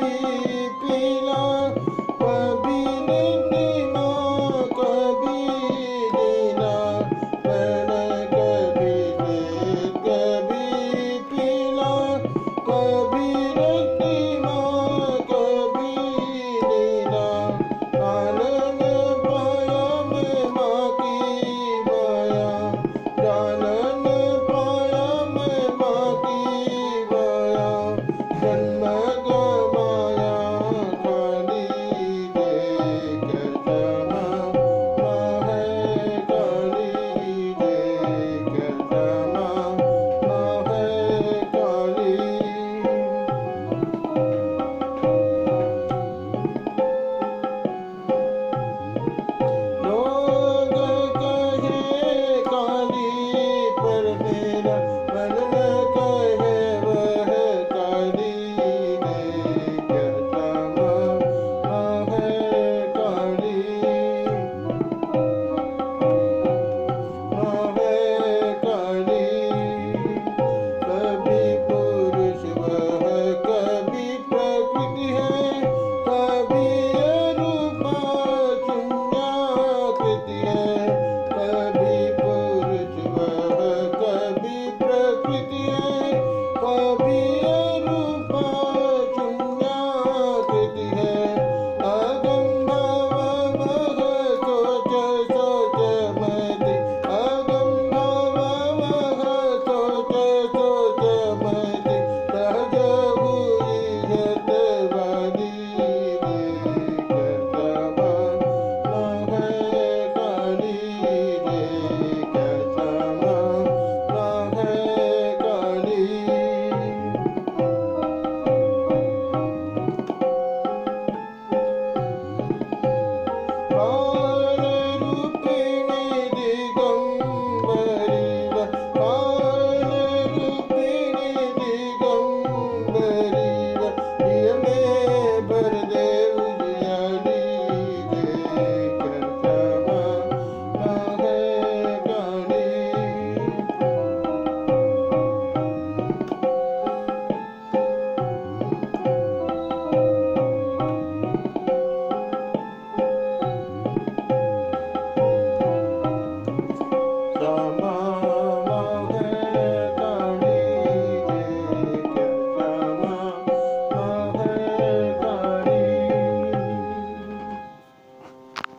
Nabi Corinthians.